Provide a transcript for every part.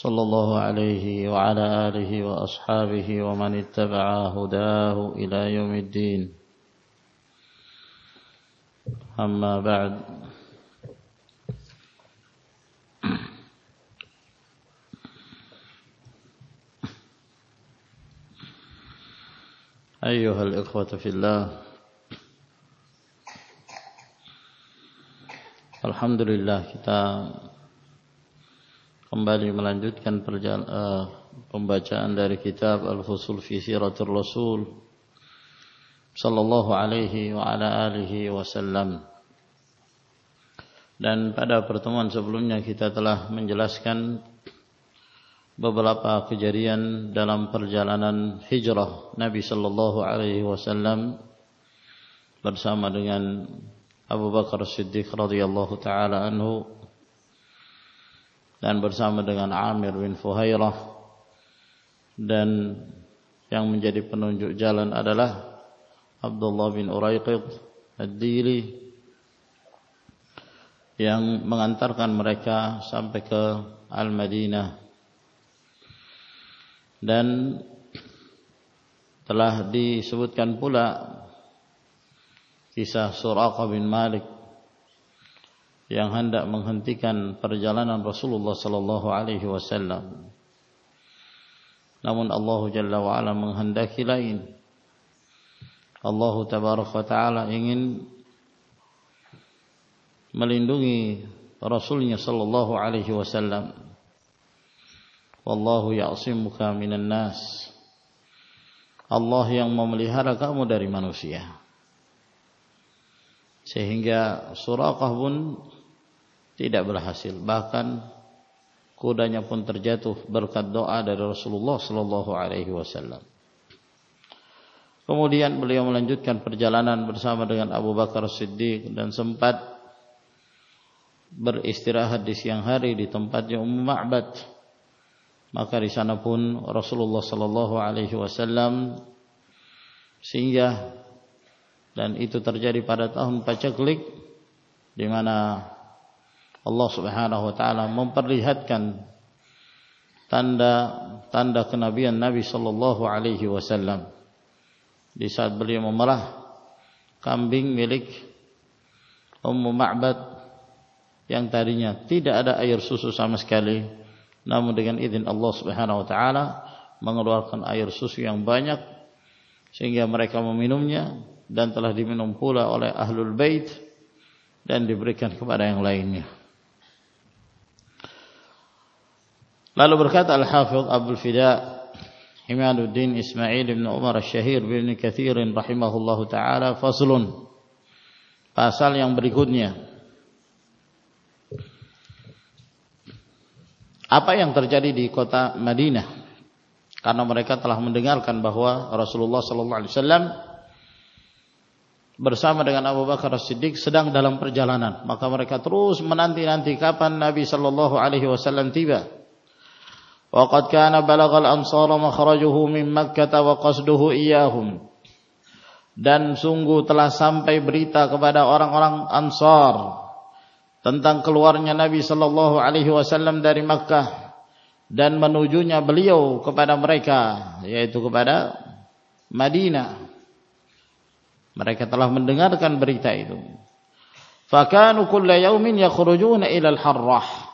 صلى الله عليه وعلى آله وأصحابه ومن اتبع هداه إلى يوم الدين. أما بعد. أيها الإخوة في الله. Alhamdulillah kita kembali melanjutkan uh, pembacaan dari kitab Al-Fusul fi Siratul Rasul sallallahu alaihi wa ala alihi wasallam. Dan pada pertemuan sebelumnya kita telah menjelaskan beberapa kejadian dalam perjalanan hijrah Nabi sallallahu alaihi wasallam bersama dengan Abu Bakar Siddiq radhiyallahu taala anhu dan bersama dengan Amir bin Fuhairah. Dan yang menjadi penunjuk jalan adalah Abdullah bin Uraiqid Ad-Dili yang mengantarkan mereka sampai ke Al-Madinah. Dan telah disebutkan pula kisah Suraqah bin Malik yang hendak menghentikan perjalanan Rasulullah sallallahu alaihi wasallam namun Allah jalla wa ala menghendaki lain Allah tabaraka taala ingin melindungi Rasulnya sallallahu alaihi wasallam. Wallahu ya'simuka minan nas. Allah yang memelihara kamu dari manusia. Sehingga Suraqah pun tidak berhasil. Bahkan kudanya pun terjatuh berkat doa dari Rasulullah sallallahu alaihi wasallam. Kemudian beliau melanjutkan perjalanan bersama dengan Abu Bakar Siddiq dan sempat beristirahat di siang hari di tempatnya Ummu Ma'bad. Maka di sana pun Rasulullah sallallahu alaihi wasallam singgah dan itu terjadi pada tahun paceklik di mana Allah Subhanahu wa taala memperlihatkan tanda-tanda kenabian Nabi sallallahu alaihi wasallam di saat beliau memerah kambing milik Ummu Ma'bad yang tadinya tidak ada air susu sama sekali namun dengan izin Allah Subhanahu wa taala mengeluarkan air susu yang banyak sehingga mereka meminumnya dan telah diminum pula oleh ahlul bait dan diberikan kepada yang lainnya. Lalu berkata Al-Hafidh Abdul Fida Himaduddin Ismail bin Umar Syahir bin Kathir rahimahullahu taala faslun. Pasal yang berikutnya. Apa yang terjadi di kota Madinah? Karena mereka telah mendengarkan bahwa Rasulullah sallallahu alaihi wasallam bersama dengan Abu Bakar As-Siddiq sedang dalam perjalanan. Maka mereka terus menanti-nanti kapan Nabi sallallahu alaihi wasallam tiba kana balagal ansara makhrajuhu min Makkah wa qasduhu iyyahum dan sungguh telah sampai berita kepada orang-orang Ansar tentang keluarnya Nabi sallallahu alaihi wasallam dari Makkah dan menujunya beliau kepada mereka yaitu kepada Madinah. Mereka telah mendengarkan berita itu. Fakanu kulla yaumin yakhrujuna ila al-harrah.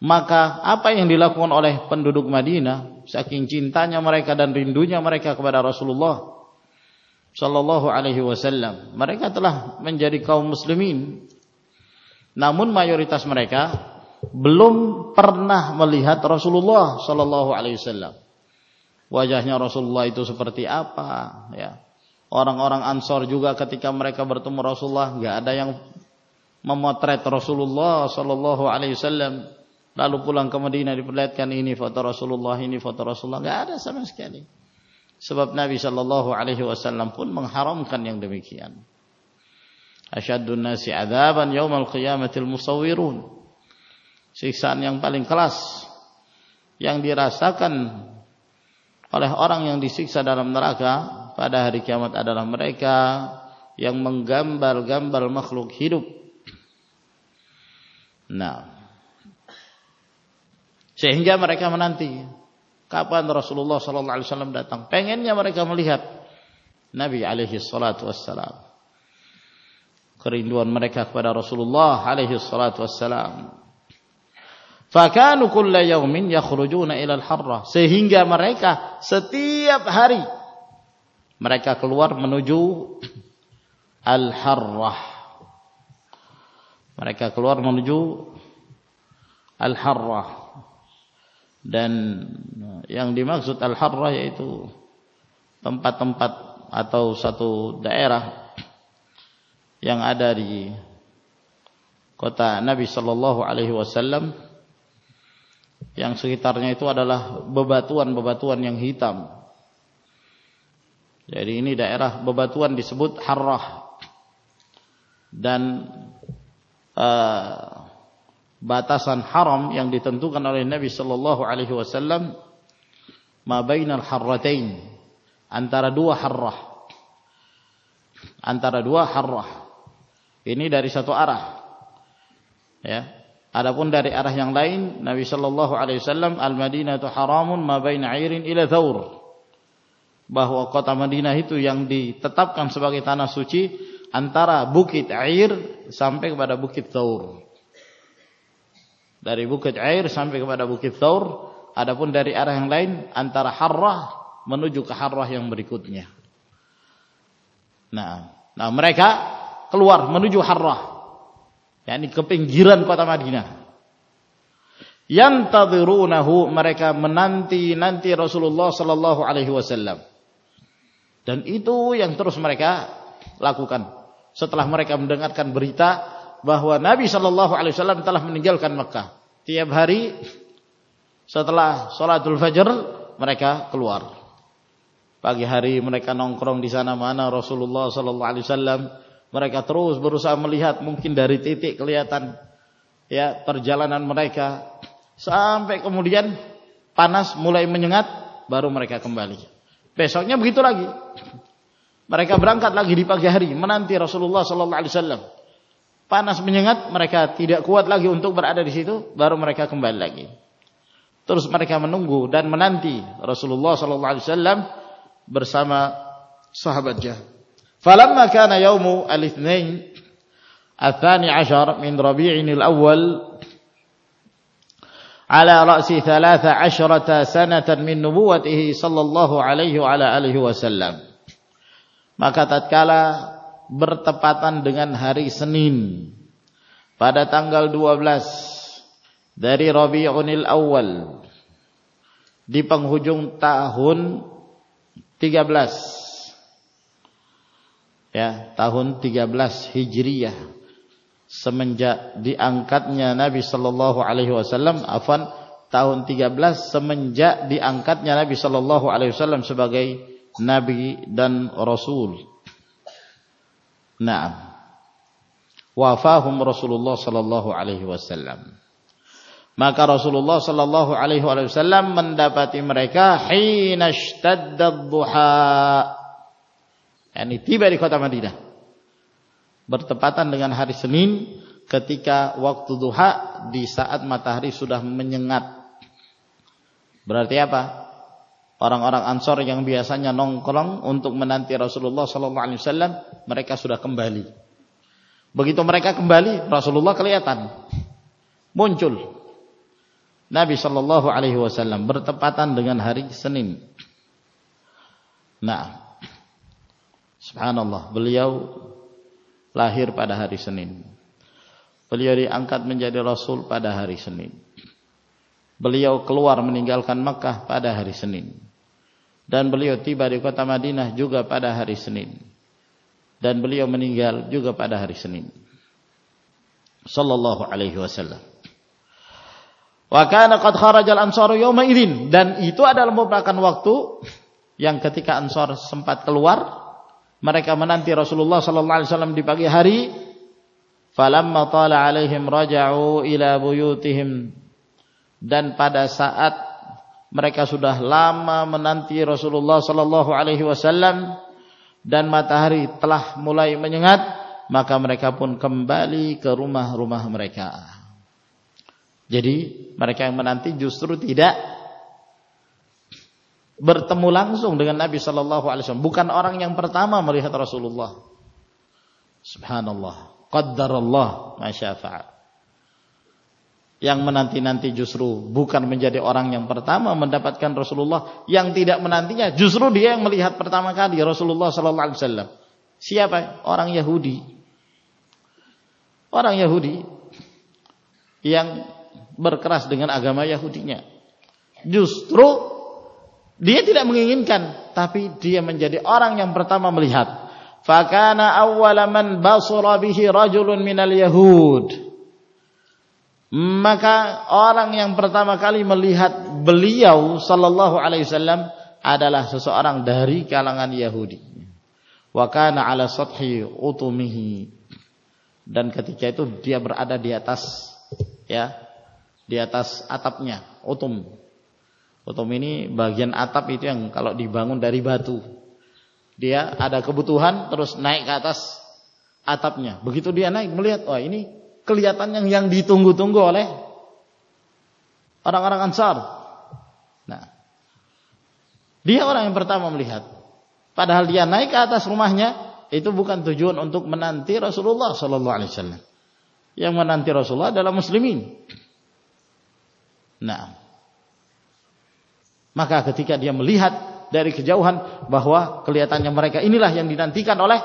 Maka apa yang dilakukan oleh penduduk Madinah saking cintanya mereka dan rindunya mereka kepada Rasulullah sallallahu alaihi wasallam, mereka telah menjadi kaum muslimin namun mayoritas mereka belum pernah melihat Rasulullah sallallahu alaihi wasallam. Wajahnya Rasulullah itu seperti apa, ya. Orang-orang Ansor juga ketika mereka bertemu Rasulullah nggak ada yang memotret Rasulullah sallallahu alaihi wasallam. Lalu pulang ke Madinah diperlihatkan ini foto Rasulullah, ini foto Rasulullah, nggak ada sama sekali. Sebab Nabi sallallahu alaihi wasallam pun mengharamkan yang demikian. Asyaddun nasi adzaban yaumal qiyamatil musawwirun. Siksaan yang paling kelas yang dirasakan oleh orang yang disiksa dalam neraka pada hari kiamat adalah mereka yang menggambar-gambar makhluk hidup. Nah, sehingga mereka menanti Kapan Rasulullah sallallahu alaihi wasallam datang? Pengennya mereka melihat Nabi alaihi salatu wassalam. Kerinduan mereka kepada Rasulullah alaihi salatu wassalam. Fakanu kulla yaumin yakhrujuna ila al-harra sehingga mereka setiap hari mereka keluar menuju al-harrah. Mereka keluar menuju al-harrah dan yang dimaksud al-harrah yaitu tempat-tempat atau satu daerah yang ada di kota Nabi sallallahu alaihi wasallam yang sekitarnya itu adalah bebatuan-bebatuan yang hitam. Jadi ini daerah bebatuan disebut harrah. Dan uh, batasan haram yang ditentukan oleh Nabi sallallahu alaihi wasallam ma bainal harratain antara dua harrah. Antara dua harrah. Ini dari satu arah. Ya. Adapun dari arah yang lain Nabi sallallahu alaihi wasallam al Madinah itu haramun ma baina airin ila thaur. Bahwa kota Madinah itu yang ditetapkan sebagai tanah suci antara bukit Air sampai kepada bukit Thaur dari Bukit Air sampai kepada Bukit Thawr. Adapun dari arah yang lain antara Harrah menuju ke Harrah yang berikutnya. Nah nah mereka keluar menuju Harrah. Yakni ke pinggiran kota Madinah. Yang tadhirunahu mereka menanti nanti Rasulullah sallallahu alaihi wasallam. Dan itu yang terus mereka lakukan. Setelah mereka mendengarkan berita bahwa Nabi Shallallahu Alaihi Wasallam telah meninggalkan Mekah. Tiap hari setelah sholatul fajr mereka keluar. Pagi hari mereka nongkrong di sana mana Rasulullah Shallallahu Alaihi Wasallam. Mereka terus berusaha melihat mungkin dari titik kelihatan ya perjalanan mereka sampai kemudian panas mulai menyengat baru mereka kembali. Besoknya begitu lagi. Mereka berangkat lagi di pagi hari menanti Rasulullah Sallallahu Alaihi Wasallam panas menyengat, mereka tidak kuat lagi untuk berada di situ, baru mereka kembali lagi. Terus mereka menunggu dan menanti Rasulullah sallallahu alaihi wasallam bersama sahabatnya. Falamma kana yaumu al-itsnain الثاني عشر من ربيع الأول على رأس ثلاث عشرة سنة من نبوته صلى الله عليه وعلى آله وسلم maka tatkala bertepatan dengan hari Senin. Pada tanggal 12 dari Rabiul Awal di penghujung tahun 13 ya tahun 13 Hijriyah semenjak diangkatnya Nabi sallallahu alaihi wasallam afan tahun 13 semenjak diangkatnya Nabi sallallahu alaihi wasallam sebagai nabi dan rasul Naam. Wafahum Rasulullah sallallahu alaihi wasallam. Maka Rasulullah sallallahu alaihi wasallam mendapati mereka hina ishtadda duha. Yani tiba di kota Madinah. Bertepatan dengan hari Senin ketika waktu duha di saat matahari sudah menyengat. Berarti apa? Orang-orang Ansor yang biasanya nongkrong untuk menanti Rasulullah sallallahu alaihi wasallam, mereka sudah kembali. Begitu mereka kembali, Rasulullah kelihatan. Muncul Nabi sallallahu alaihi wasallam bertepatan dengan hari Senin. Nah, subhanallah, beliau lahir pada hari Senin. Beliau diangkat menjadi rasul pada hari Senin. Beliau keluar meninggalkan Mekah pada hari Senin dan beliau tiba di kota Madinah juga pada hari Senin. Dan beliau meninggal juga pada hari Senin. Sallallahu alaihi wasallam. Wa kana qad kharaja al-ansaru yawma idzin dan itu adalah merupakan waktu yang ketika Ansar sempat keluar mereka menanti Rasulullah sallallahu alaihi wasallam di pagi hari. Falamma tala alaihim raja'u ila buyutihim. Dan pada saat mereka sudah lama menanti Rasulullah sallallahu alaihi wasallam dan matahari telah mulai menyengat maka mereka pun kembali ke rumah-rumah mereka jadi mereka yang menanti justru tidak bertemu langsung dengan Nabi Shallallahu Alaihi Wasallam. Bukan orang yang pertama melihat Rasulullah. Subhanallah. Qaddarallah masyafaat. Yang menanti-nanti justru bukan menjadi orang yang pertama mendapatkan Rasulullah. Yang tidak menantinya justru dia yang melihat pertama kali Rasulullah Shallallahu Alaihi Wasallam. Siapa? Orang Yahudi. Orang Yahudi yang berkeras dengan agama Yahudinya. Justru dia tidak menginginkan, tapi dia menjadi orang yang pertama melihat. Fakana awwala man basura bihi rajulun minal yahud. Maka orang yang pertama kali melihat beliau sallallahu alaihi wasallam adalah seseorang dari kalangan Yahudi. Wa kana ala sathi utumihi. Dan ketika itu dia berada di atas ya, di atas atapnya, utum Utum ini bagian atap itu yang kalau dibangun dari batu. Dia ada kebutuhan terus naik ke atas atapnya. Begitu dia naik melihat, wah ini kelihatan yang yang ditunggu-tunggu oleh orang-orang Ansar. Nah, dia orang yang pertama melihat. Padahal dia naik ke atas rumahnya itu bukan tujuan untuk menanti Rasulullah Sallallahu Alaihi Wasallam. Yang menanti Rasulullah adalah muslimin. Nah, maka ketika dia melihat dari kejauhan bahwa kelihatannya mereka inilah yang dinantikan oleh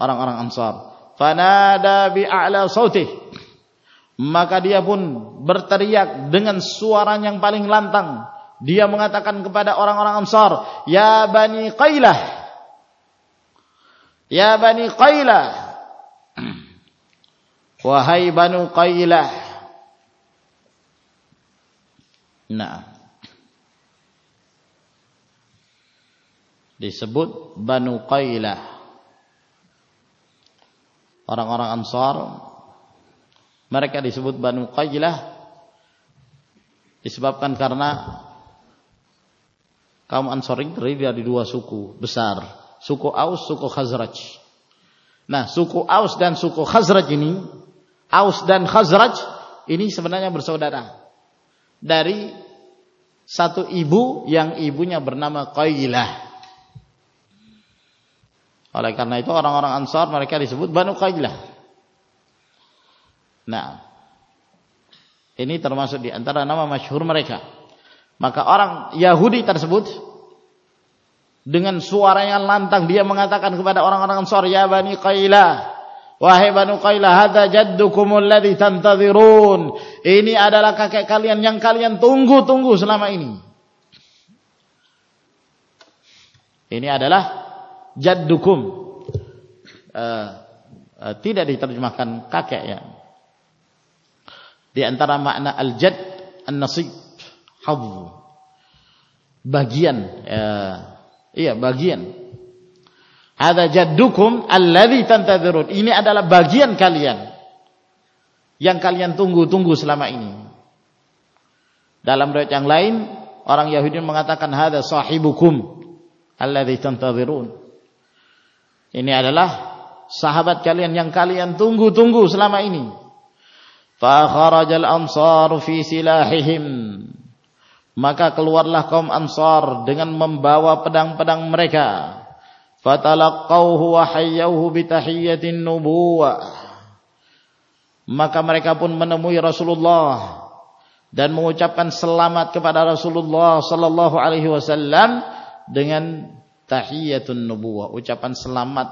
orang-orang Ansar. Fanada bi'a'la sautih. Maka dia pun berteriak dengan suara yang paling lantang. Dia mengatakan kepada orang-orang Ansar, "Ya Bani Qailah. Ya Bani Qailah. Wahai Banu Qailah." Nah, disebut Banu Qailah. Orang-orang Ansar mereka disebut Banu Qailah disebabkan karena kaum Ansar ini terdiri dari dua suku besar, suku Aus, suku Khazraj. Nah, suku Aus dan suku Khazraj ini, Aus dan Khazraj ini sebenarnya bersaudara. Dari satu ibu yang ibunya bernama Qailah. Oleh karena itu orang-orang Ansar mereka disebut Banu Qailah. Nah, ini termasuk di antara nama masyhur mereka. Maka orang Yahudi tersebut dengan suara yang lantang dia mengatakan kepada orang-orang Ansar, "Ya Bani Qailah, Wahai Banu Qailah, hadza jaddukum alladhi tantadhirun. Ini adalah kakek kalian yang kalian tunggu-tunggu selama ini. Ini adalah jaddukum. Uh, uh, tidak diterjemahkan kakek ya di antara makna al-jad an-nasib hadz bagian uh, iya bagian. Ada jaddukum alladhi tantadzirun ini adalah bagian kalian yang kalian tunggu-tunggu selama ini. Dalam riwayat yang lain orang Yahudi mengatakan hada sahibukum alladhi tantadzirun ini adalah sahabat kalian yang kalian tunggu-tunggu selama ini. Fa kharajal ansar fi silahihim. Maka keluarlah kaum Ansar dengan membawa pedang-pedang mereka. Fatalaqauhu wa hayyauhu bi tahiyyatin nubuwah. Maka mereka pun menemui Rasulullah dan mengucapkan selamat kepada Rasulullah sallallahu alaihi wasallam dengan tahiyatun nubuwah, ucapan selamat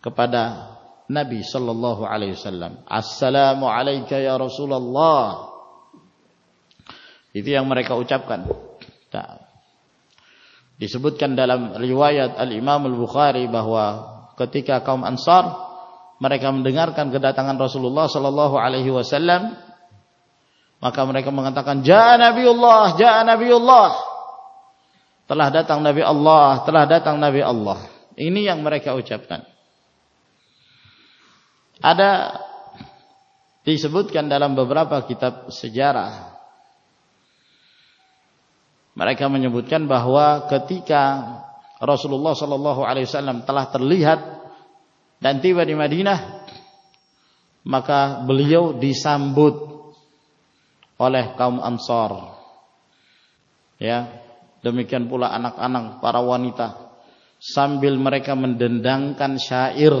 kepada Nabi sallallahu alaihi wasallam. Assalamu alayka ya Rasulullah. Itu yang mereka ucapkan. Nah, disebutkan dalam riwayat Al-Imam Al-Bukhari bahwa ketika kaum Ansar mereka mendengarkan kedatangan Rasulullah sallallahu alaihi wasallam maka mereka mengatakan ja Nabiullah ja Nabiullah telah datang Nabi Allah, telah datang Nabi Allah. Ini yang mereka ucapkan. Ada disebutkan dalam beberapa kitab sejarah. Mereka menyebutkan bahwa ketika Rasulullah sallallahu alaihi wasallam telah terlihat dan tiba di Madinah, maka beliau disambut oleh kaum Ansar. Ya, demikian pula anak-anak para wanita. Sambil mereka mendendangkan syair.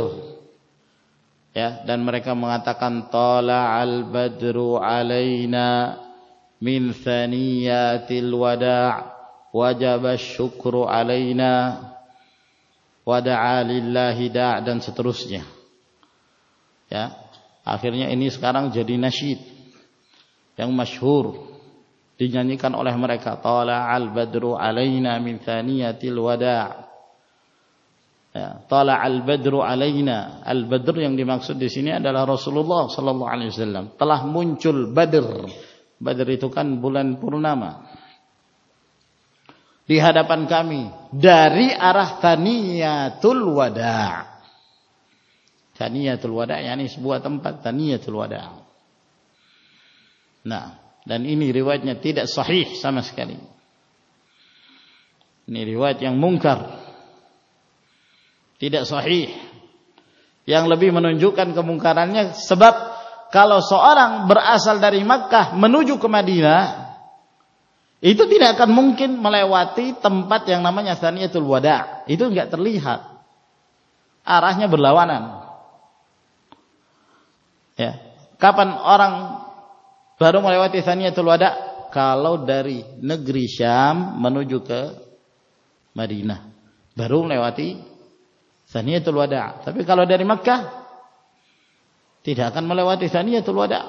Ya dan mereka mengatakan tala'al badru alaina min thaniyatil wada' wajaba syukru alaina. Wada'a lillahi da' dan seterusnya. Ya akhirnya ini sekarang jadi nasyid. Yang masyhur dinyanyikan oleh mereka. Tala'al badru alaina min thaniyatil wada' ya, tala al badru alaina. Al badr yang dimaksud di sini adalah Rasulullah sallallahu alaihi wasallam. Telah muncul badr. Badr itu kan bulan purnama. Di hadapan kami dari arah taniyatul wada. Taniyatul wada yakni sebuah tempat taniyatul wada. Nah dan ini riwayatnya tidak sahih sama sekali ini riwayat yang mungkar tidak sahih. Yang lebih menunjukkan kemungkarannya sebab kalau seorang berasal dari Makkah menuju ke Madinah itu tidak akan mungkin melewati tempat yang namanya Thaniyatul Wada. Itu enggak terlihat. Arahnya berlawanan. Ya. Kapan orang baru melewati Thaniyatul Wada? Kalau dari negeri Syam menuju ke Madinah. Baru melewati Saniyatul Wada'. Tapi kalau dari Makkah tidak akan melewati Saniyatul Wada'.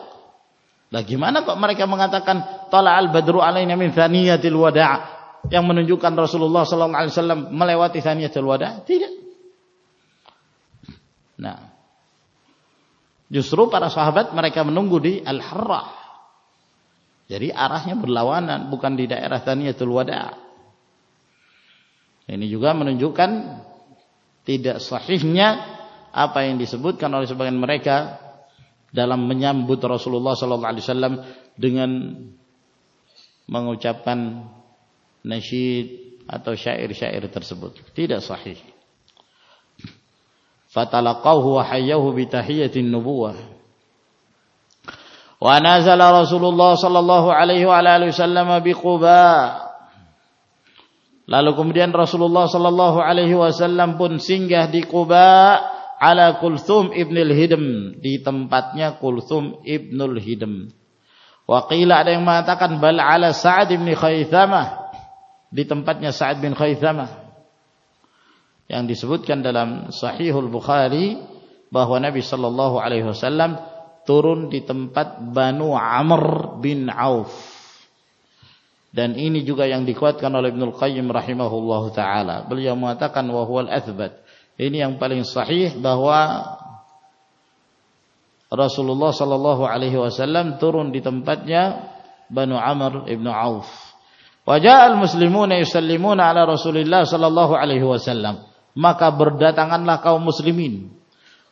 Lah gimana kok mereka mengatakan tala'al badru alaina min Saniyatul Wada' yang menunjukkan Rasulullah sallallahu alaihi wasallam melewati Saniyatul Wada'? Tidak. Nah, justru para sahabat mereka menunggu di Al-Harrah. Jadi arahnya berlawanan, bukan di daerah Saniyatul Wada'. Ini juga menunjukkan tidak sahihnya apa yang disebutkan oleh sebagian mereka dalam menyambut Rasulullah sallallahu alaihi wasallam dengan mengucapkan nasyid atau syair-syair tersebut. Tidak sahih. Fatalaqahu wa hayyahu bi tahiyatin nubuwah wa nazala Rasulullah sallallahu alaihi wa alihi wasallam bi Quba Lalu kemudian Rasulullah sallallahu alaihi wasallam pun singgah di Quba ala Kulthum ibnul Hidm di tempatnya Kulthum ibnul Hidm. Wa qila ada yang mengatakan bal ala Sa'ad bin Khaythamah di tempatnya Sa'ad bin Khaythamah yang disebutkan dalam Sahihul Bukhari bahwa Nabi sallallahu alaihi wasallam turun di tempat Banu Amr bin Auf dan ini juga yang dikuatkan oleh Ibnu Qayyim rahimahullahu taala. Beliau mengatakan wa huwal athbat. Ini yang paling sahih bahwa Rasulullah sallallahu alaihi wasallam turun di tempatnya Banu Amr ibnu Auf. Wa ja'al muslimuna yusallimuna ala Rasulillah sallallahu alaihi wasallam. Maka berdatanganlah kaum muslimin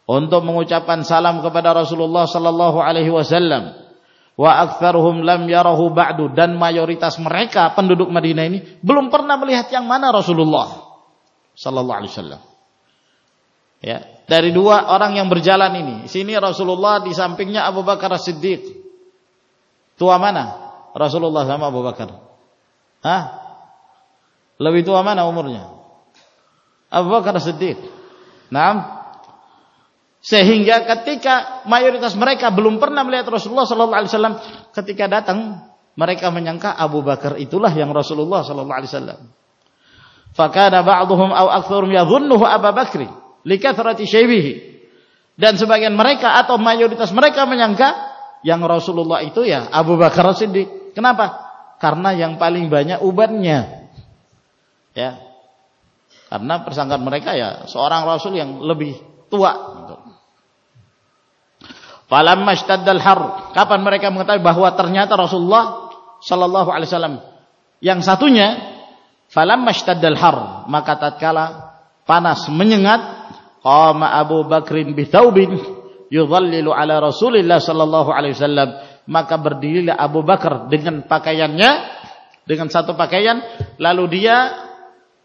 untuk mengucapkan salam kepada Rasulullah sallallahu alaihi wasallam wa aktsaruhum lam yarahu ba'du dan mayoritas mereka penduduk Madinah ini belum pernah melihat yang mana Rasulullah sallallahu alaihi wasallam. Ya, dari dua orang yang berjalan ini, sini Rasulullah di sampingnya Abu Bakar As-Siddiq. Tua mana? Rasulullah sama Abu Bakar. Hah? Lebih tua mana umurnya? Abu Bakar As-Siddiq. Naam, sehingga ketika mayoritas mereka belum pernah melihat Rasulullah sallallahu alaihi wasallam, ketika datang mereka menyangka Abu Bakar itulah yang Rasulullah sallallahu alaihi wasallam. Fakana ba'dhum aw aktsarum yadhunnuhu Abu Bakr likathrati syaibihi. Dan sebagian mereka atau mayoritas mereka menyangka yang Rasulullah itu ya Abu Bakar Siddiq. Kenapa? Karena yang paling banyak ubannya. Ya. Karena persangkaan mereka ya seorang rasul yang lebih tua Falamma ishtaddal har. Kapan mereka mengetahui bahwa ternyata Rasulullah sallallahu alaihi wasallam yang satunya Falamma ishtaddal har, maka tatkala panas menyengat, qama Abu Bakrin bi thawbin yudhallilu ala Rasulillah sallallahu alaihi wasallam, maka berdirilah Abu Bakar dengan pakaiannya dengan satu pakaian lalu dia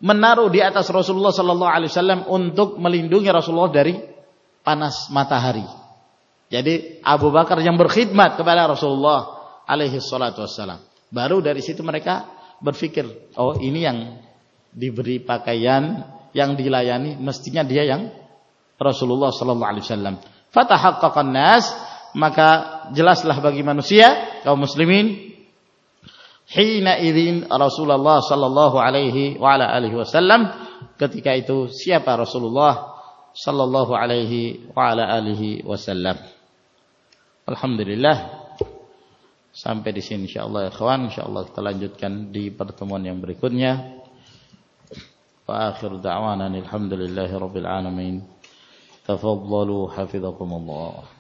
menaruh di atas Rasulullah sallallahu alaihi wasallam untuk melindungi Rasulullah dari panas matahari. Jadi Abu Bakar yang berkhidmat kepada Rasulullah alaihi salatu wassalam. Baru dari situ mereka berpikir, oh ini yang diberi pakaian, yang dilayani, mestinya dia yang Rasulullah sallallahu alaihi wasallam. Fatahaqqaqan nas, maka jelaslah bagi manusia kaum muslimin hina idzin Rasulullah sallallahu alaihi wa ala alihi wasallam ketika itu siapa Rasulullah sallallahu alaihi wa ala alihi wasallam. Alhamdulillah sampai di sini insyaallah ya kawan insyaallah kita lanjutkan di pertemuan yang berikutnya. Wa akhir da'wana alhamdulillahi rabbil alamin. Tafaddalu hafizakumullah.